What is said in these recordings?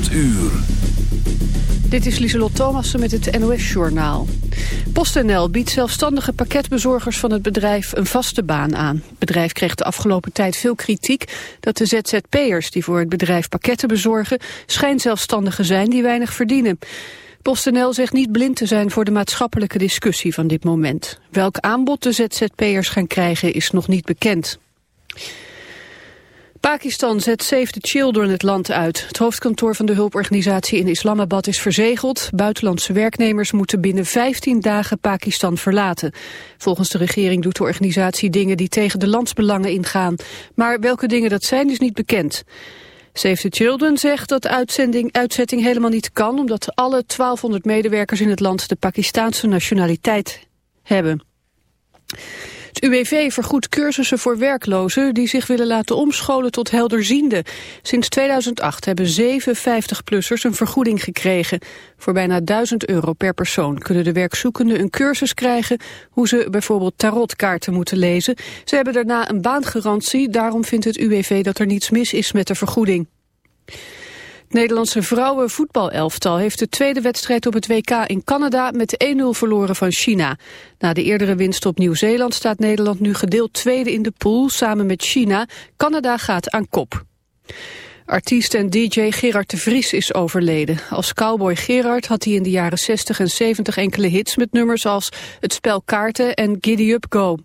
8 uur. Dit is Lieselot Thomassen met het NOS-journaal. PostNL biedt zelfstandige pakketbezorgers van het bedrijf een vaste baan aan. Het bedrijf kreeg de afgelopen tijd veel kritiek dat de ZZP'ers die voor het bedrijf pakketten bezorgen schijnzelfstandigen zijn die weinig verdienen. PostNL zegt niet blind te zijn voor de maatschappelijke discussie van dit moment. Welk aanbod de ZZP'ers gaan krijgen is nog niet bekend. Pakistan zet Save the Children het land uit. Het hoofdkantoor van de hulporganisatie in Islamabad is verzegeld. Buitenlandse werknemers moeten binnen 15 dagen Pakistan verlaten. Volgens de regering doet de organisatie dingen die tegen de landsbelangen ingaan. Maar welke dingen dat zijn is niet bekend. Save the Children zegt dat uitzending, uitzetting helemaal niet kan... omdat alle 1200 medewerkers in het land de Pakistaanse nationaliteit hebben. Het UWV vergoedt cursussen voor werklozen die zich willen laten omscholen tot helderziende. Sinds 2008 hebben zeven 50-plussers een vergoeding gekregen. Voor bijna 1000 euro per persoon kunnen de werkzoekenden een cursus krijgen hoe ze bijvoorbeeld tarotkaarten moeten lezen. Ze hebben daarna een baangarantie, daarom vindt het UWV dat er niets mis is met de vergoeding. Het Nederlandse vrouwenvoetbalelftal heeft de tweede wedstrijd op het WK in Canada met 1-0 verloren van China. Na de eerdere winst op Nieuw-Zeeland staat Nederland nu gedeeld tweede in de pool samen met China. Canada gaat aan kop. Artiest en DJ Gerard de Vries is overleden. Als cowboy Gerard had hij in de jaren 60 en 70 enkele hits met nummers als Het Spel Kaarten en Giddy Up Go.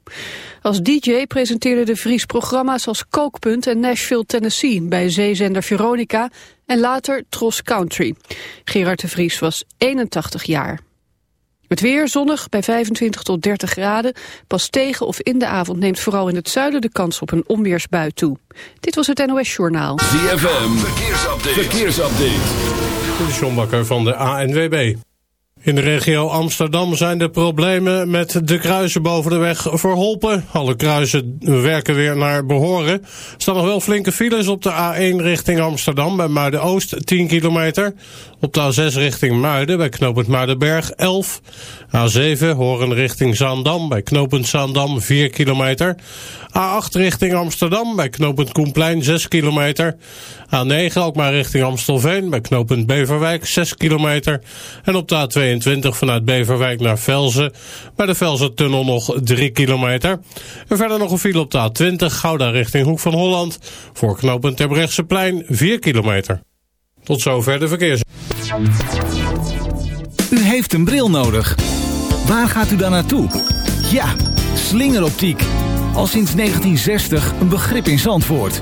Als DJ presenteerde de Vries programma's als Kookpunt en Nashville, Tennessee bij zeezender Veronica en later Tros Country. Gerard de Vries was 81 jaar. Het weer zonnig bij 25 tot 30 graden. Pas tegen of in de avond neemt vooral in het zuiden de kans op een onweersbui toe. Dit was het NOS Journaal. ZFM, verkeersupdate. verkeersupdate. De John Bakker van de ANWB. In de regio Amsterdam zijn de problemen met de kruisen boven de weg verholpen. Alle kruisen werken weer naar behoren. Er staan nog wel flinke files op de A1 richting Amsterdam bij Muiden-Oost 10 kilometer. Op de A6 richting Muiden bij knooppunt Muidenberg 11. A7 Horen richting Zaandam bij knooppunt Zaandam 4 kilometer. A8 richting Amsterdam bij knooppunt Koenplein 6 kilometer. A9 ook maar richting Amstelveen bij knooppunt Beverwijk 6 kilometer. En op de A22 vanuit Beverwijk naar Velzen bij de Velzen-tunnel nog 3 kilometer. En verder nog een file op de A20 Gouda richting Hoek van Holland voor knooppunt Terbrechtseplein 4 kilometer. Tot zover de verkeers. U heeft een bril nodig. Waar gaat u dan naartoe? Ja, slingeroptiek. Al sinds 1960 een begrip in Zandvoort.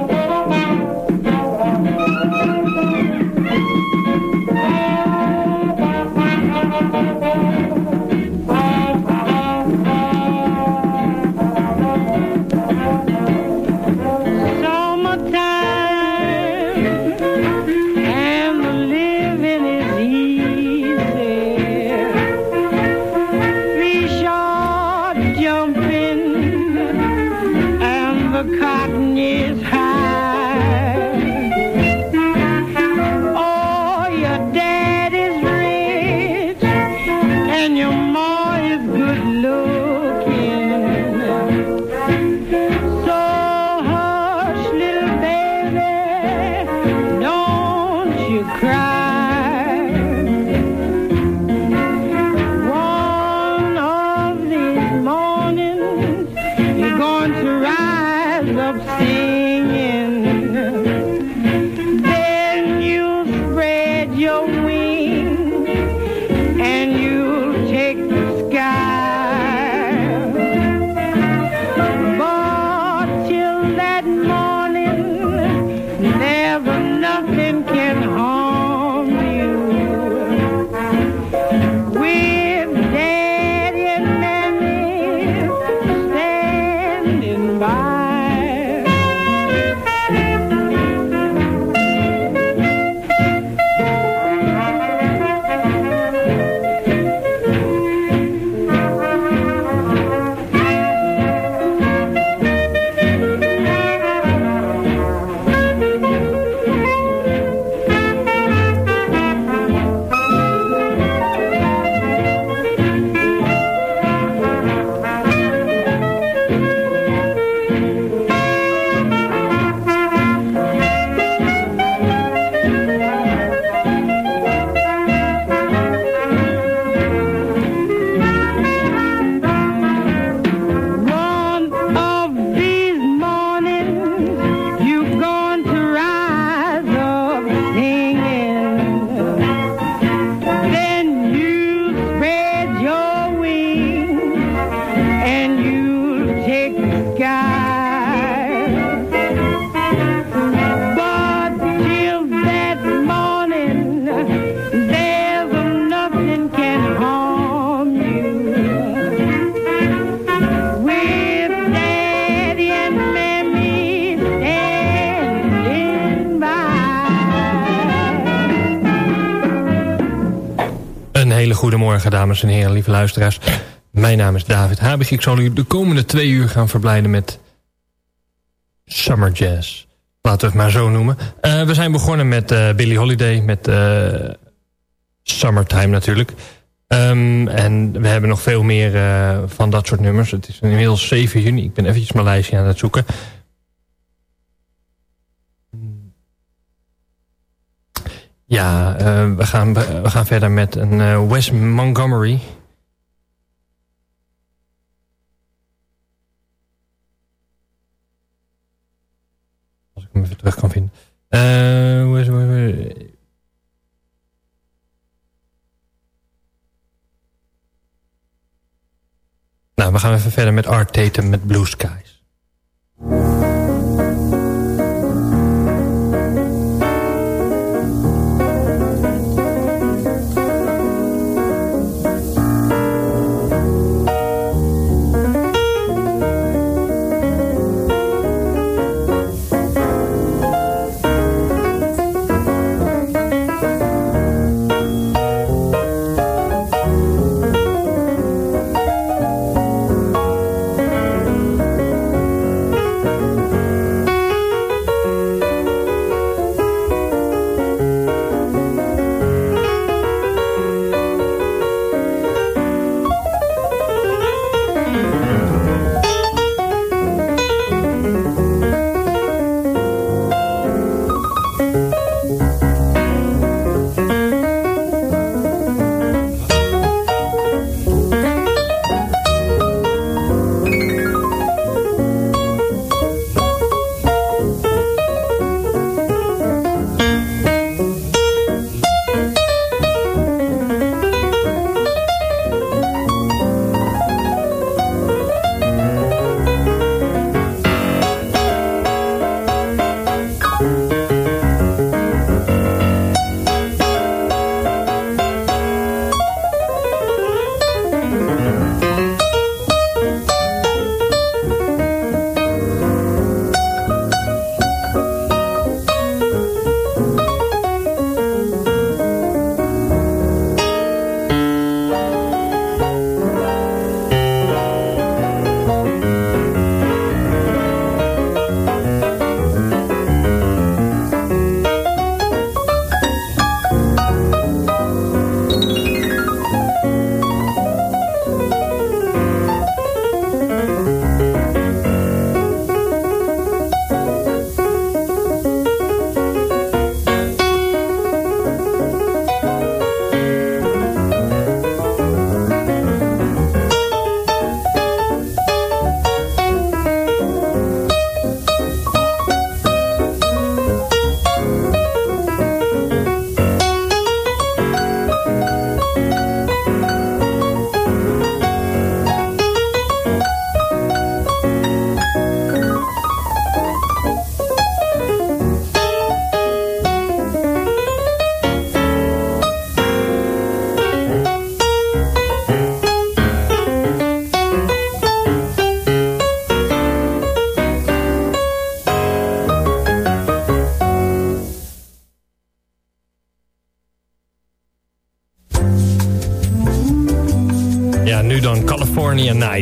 Dames en heren, lieve luisteraars. Mijn naam is David Habig. Ik zal u de komende twee uur gaan verblijden met Summer Jazz. Laten we het maar zo noemen. Eh, we zijn begonnen met eh, Billie Holiday, met eh, Summertime natuurlijk. Ehm, en we hebben nog veel meer van dat soort nummers. Het is inmiddels 7 juni. Ik ben eventjes mijn lijstje aan het zoeken. Ja, eh, we, gaan, we gaan verder met een eh, Wes Montgomery. Als ik hem even terug kan vinden. Eh, Wes- Wes- Nou, we gaan even verder met Art Tatum met Blue Skies.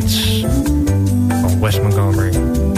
California Nights van Wes Montgomery.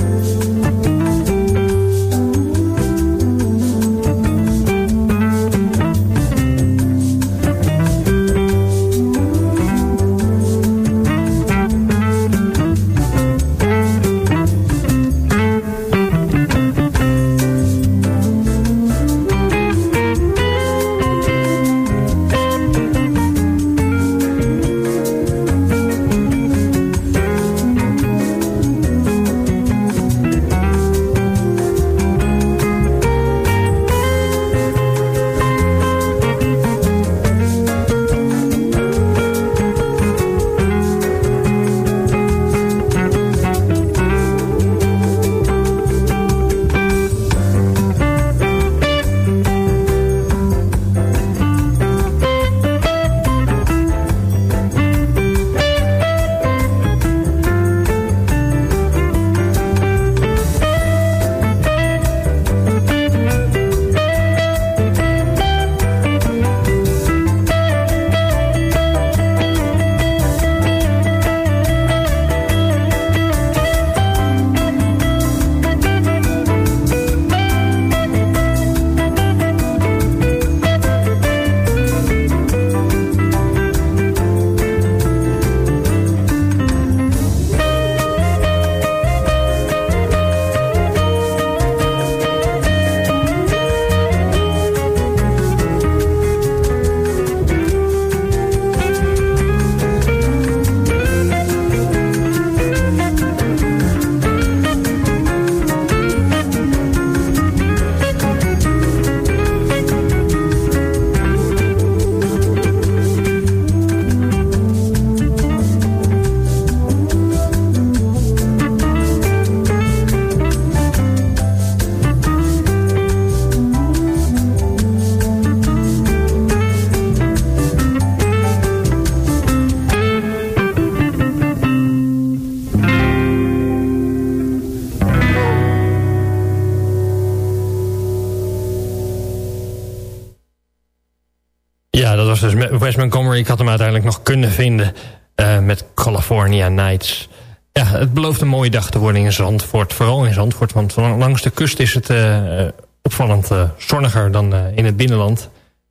Dus Wes Montgomery. Ik had hem uiteindelijk nog kunnen vinden uh, met California Nights. Ja, het belooft een mooie dag te worden in Zandvoort. Vooral in Zandvoort, want langs de kust is het uh, opvallend uh, zonniger dan in het binnenland.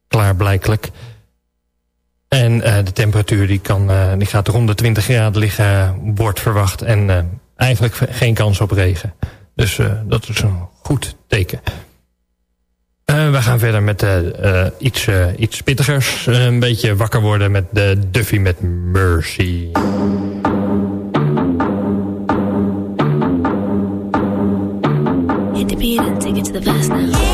Klaarblijkelijk. En de temperatuur die, kan, die gaat rond de 20 graden liggen, wordt verwacht. En eigenlijk geen kans op regen. Dus dat is een goed teken. Uh, we gaan verder met uh, uh, iets, iets pittigers. een beetje wakker worden met de Duffy met Mercy. To the now.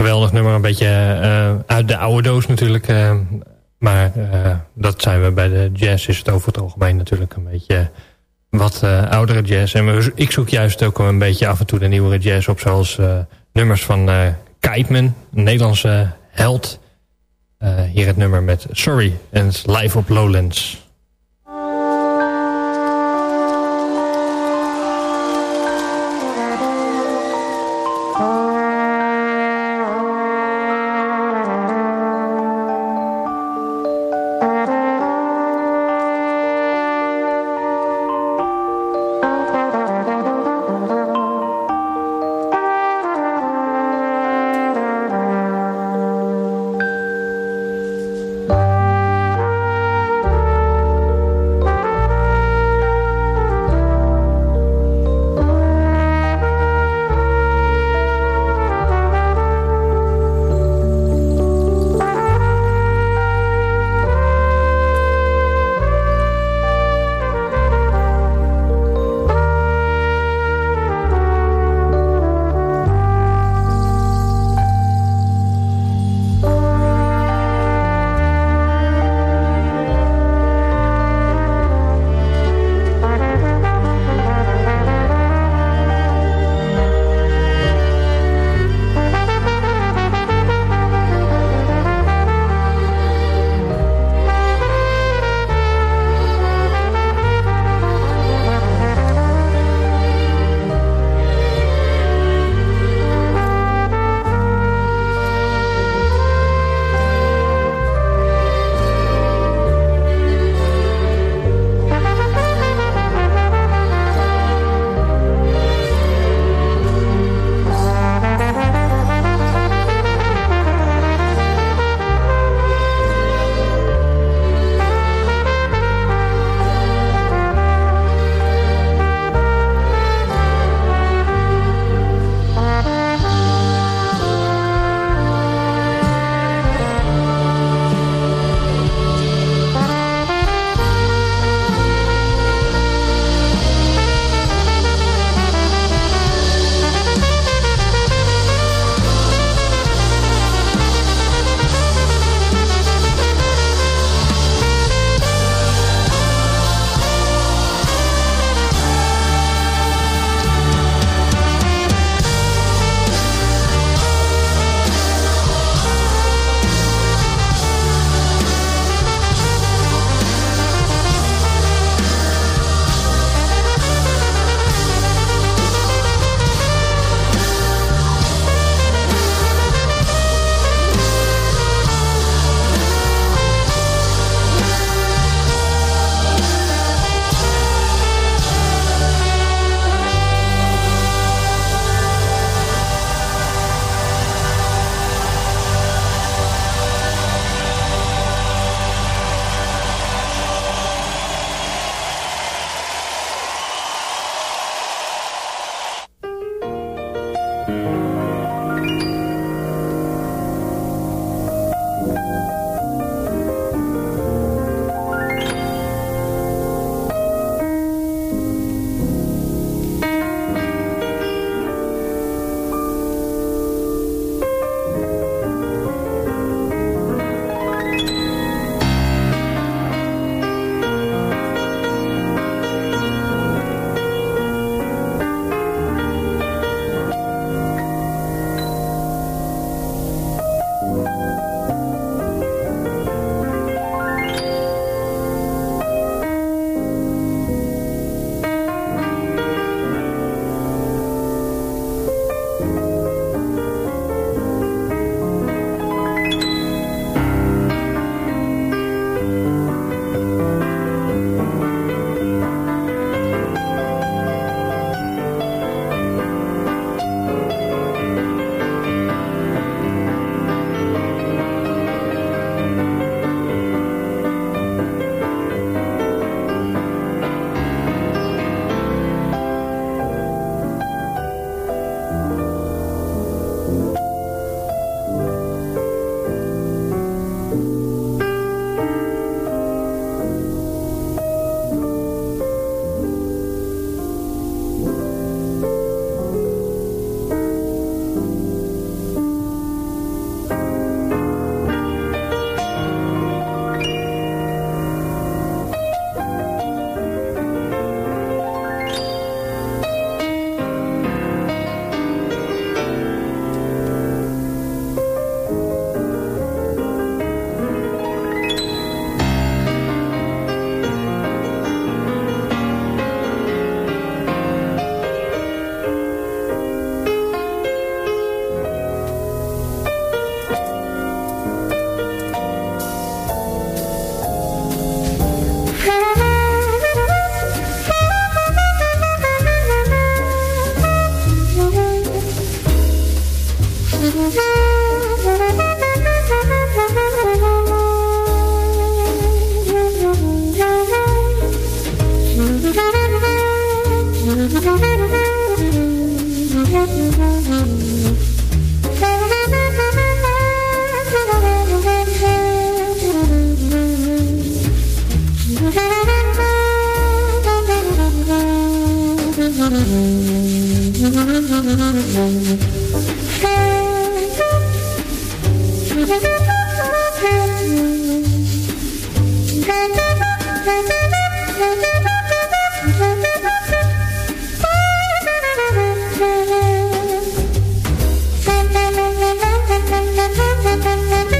Geweldig nummer, een beetje eh, uit de oude doos natuurlijk. eh, maar eh, dat zijn we bij de jazz, is het over het algemeen natuurlijk een beetje wat oudere jazz. En ik zoek juist ook een beetje af en toe de nieuwere jazz op. Zoals nummers van Keitman, een Nederlandse held. Hier het nummer met Sorry en live op Lowlands. Thank you.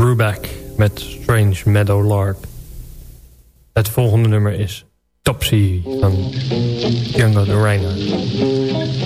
Brubeck met Strange Meadow Lark. Het volgende nummer is Topsy van Django de Reinhardt.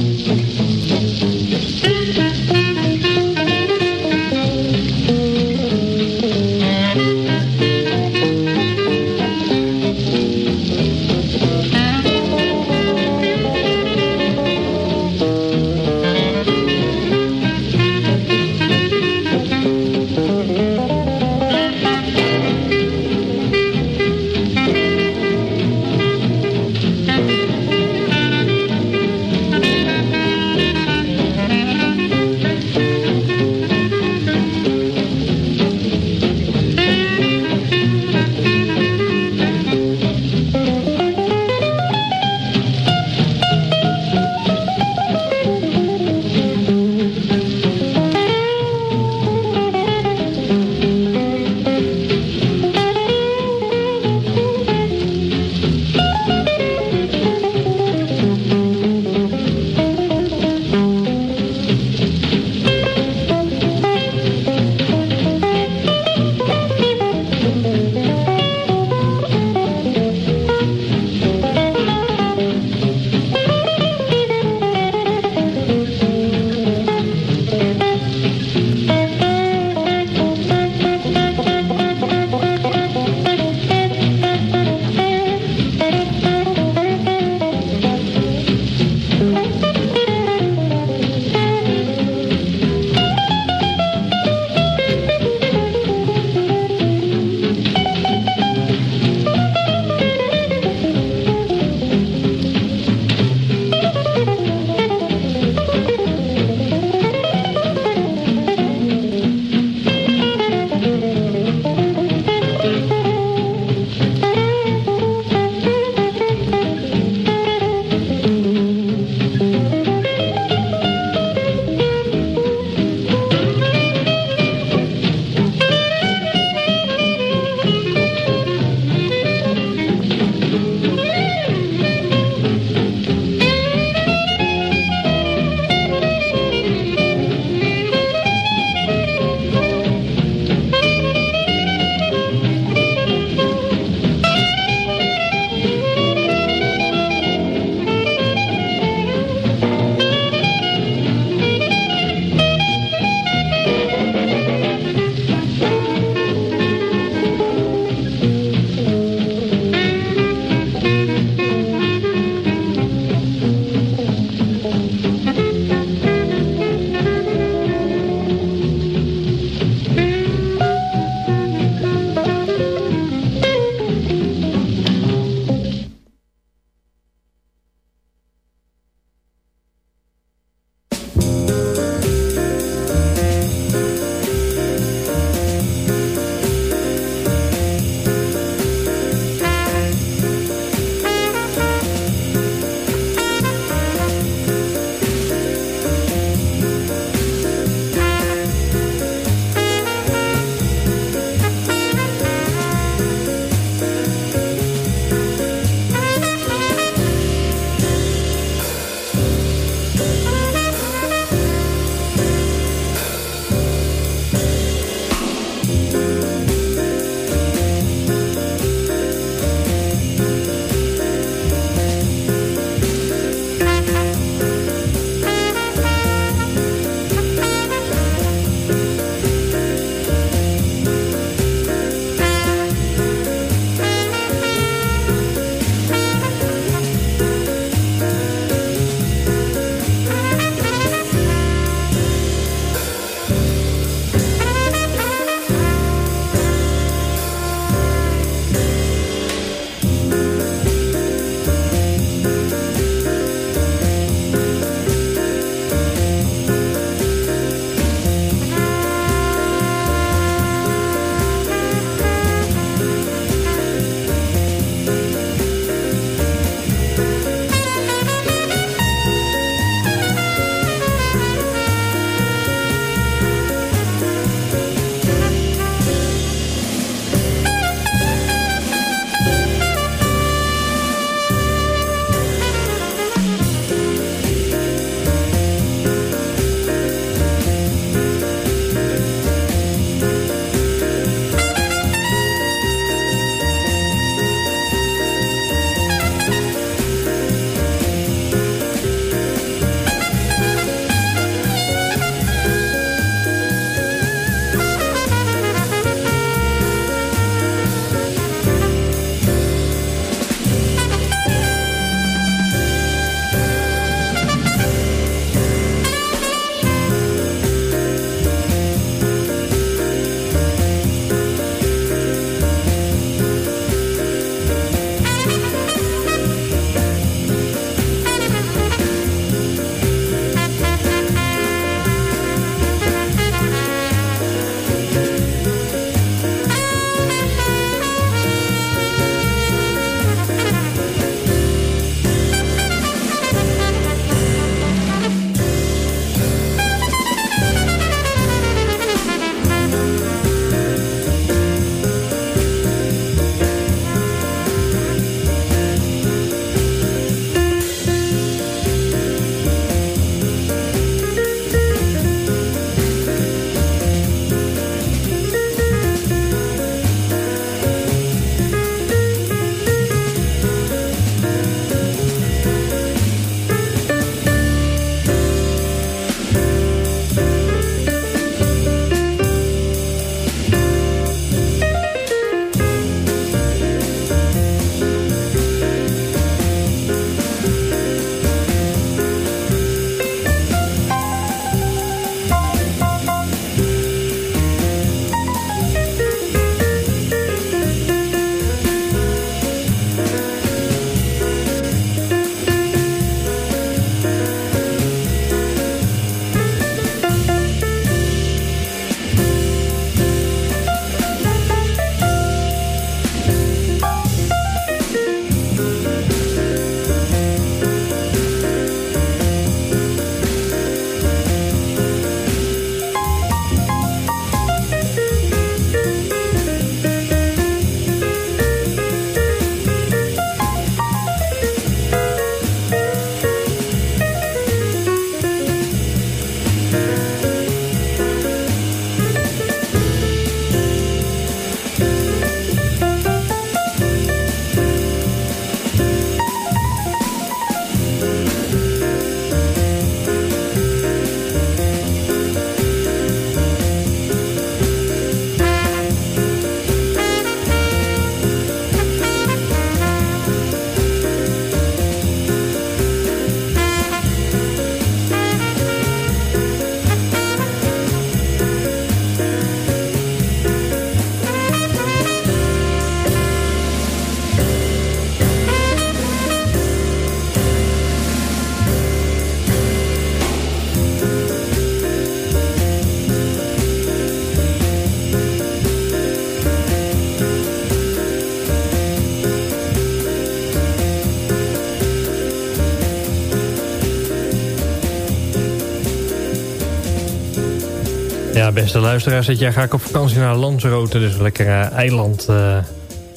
Beste luisteraars, dit jaar ga ik op vakantie naar Lanzarote. Dus lekker uh, eiland uh,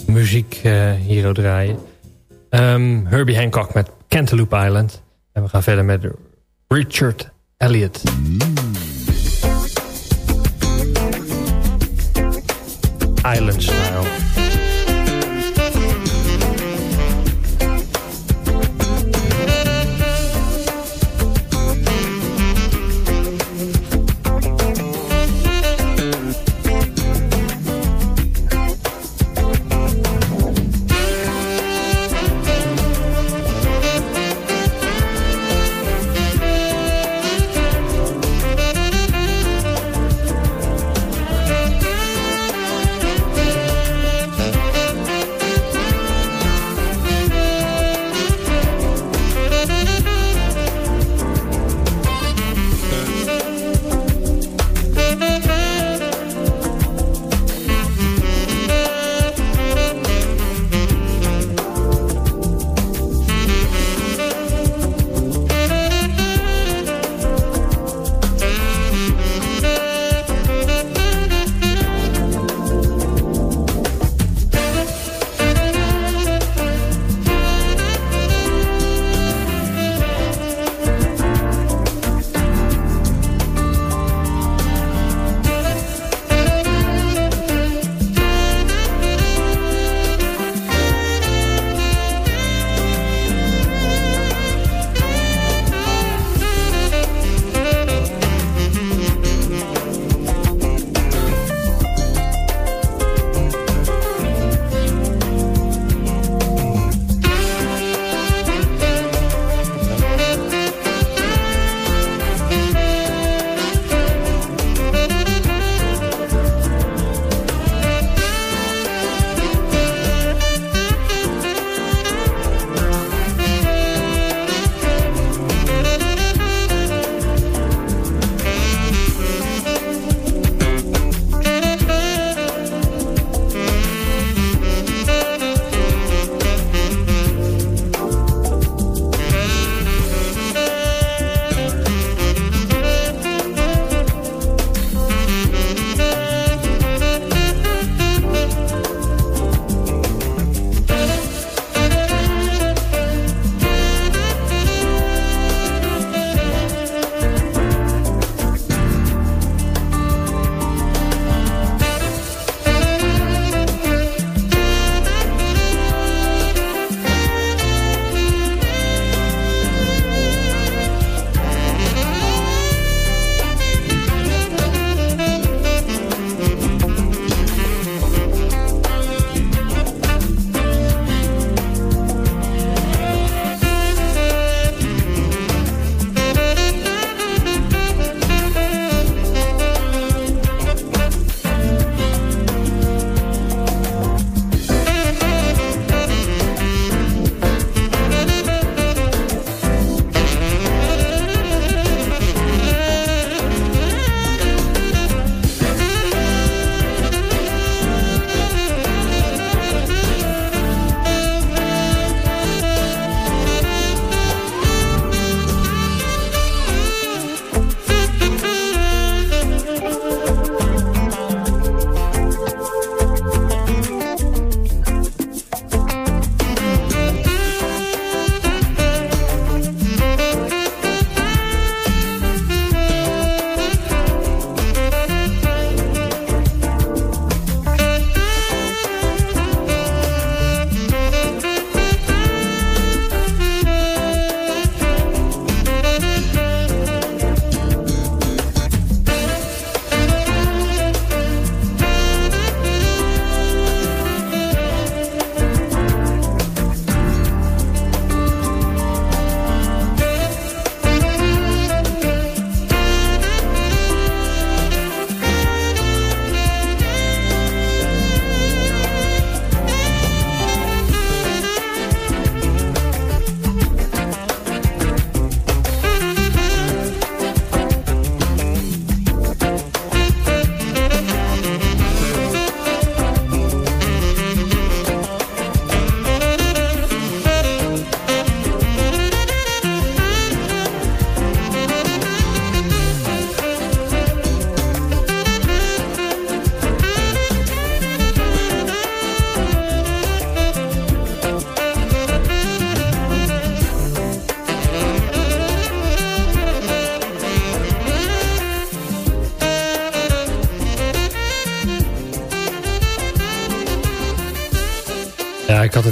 muziek uh, hier draaien. Um, Herbie Hancock met Cantaloupe Island. En we gaan verder met Richard Elliot. Island Style.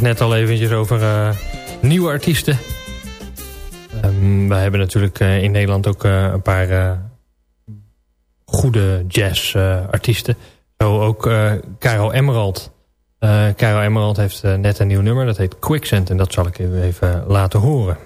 Net al eventjes over eh, nieuwe artiesten. Um, wij hebben natuurlijk uh, in Nederland ook uh, een paar goede jazzartiesten. Zo ook Caro Emerald. Caro Emerald heeft net een nieuw nummer, dat heet Quicksand. En dat zal ik even laten horen.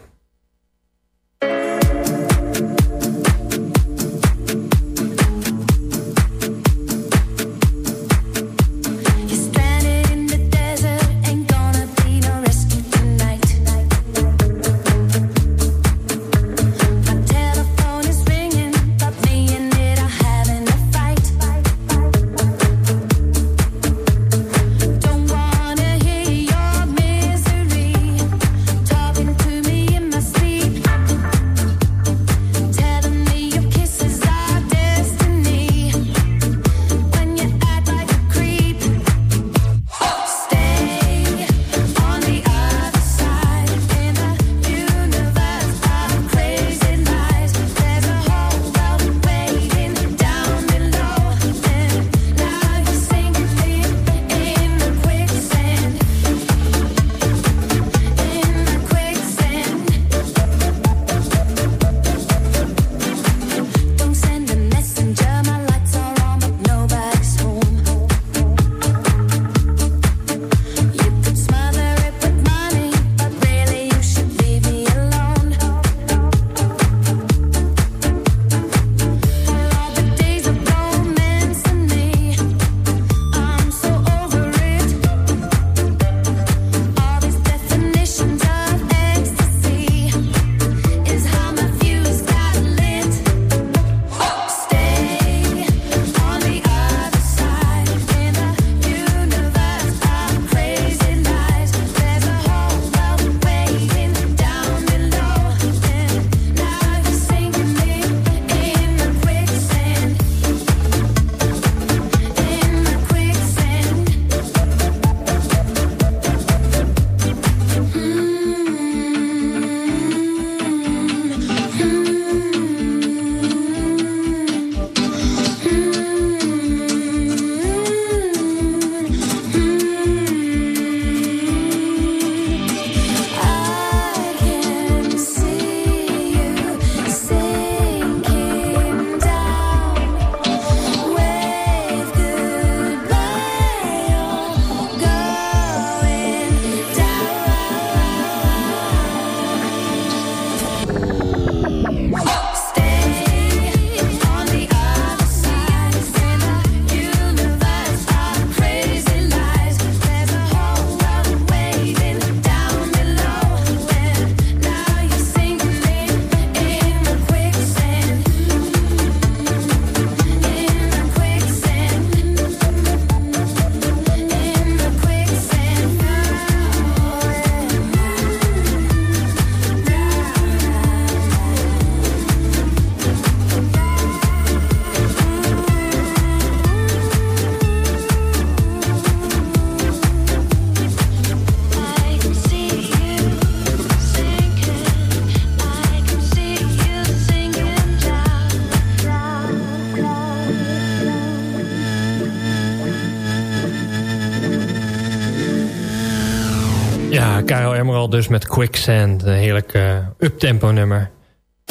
Dus met Quicksand. Een heerlijk uh, uptempo nummer.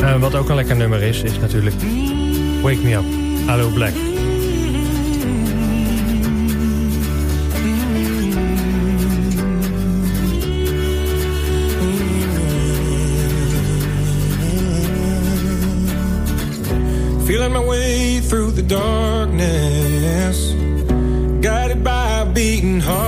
Uh, wat ook een lekker nummer is, is natuurlijk Wake Me Up, Hallo Black. Feeling my way through the darkness Guided by a beating heart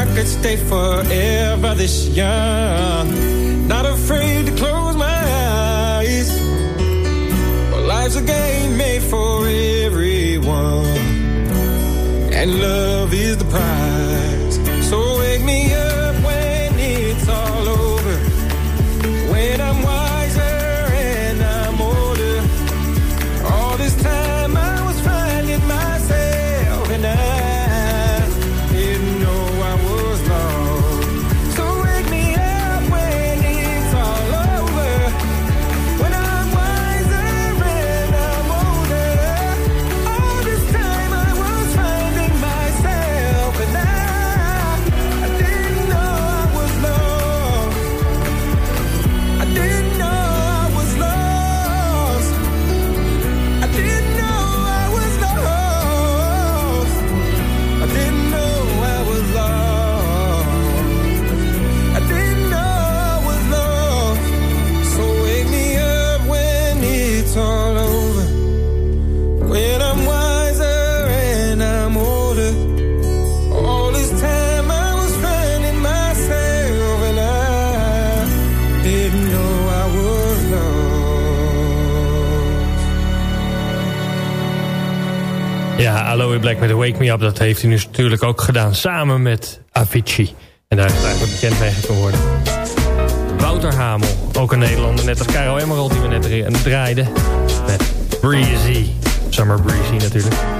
I could stay forever this young. Not afraid to close my eyes. Well, life's a game made for everyone. And love Black met Wake Me Up. Dat heeft hij nu natuurlijk ook gedaan samen met Avicii. En daar is het eigenlijk bekend mee geworden. Wouter Hamel, ook een Nederlander. Net als Caro Emerald die we net draaiden. Met Breezy. Summer Breezy natuurlijk.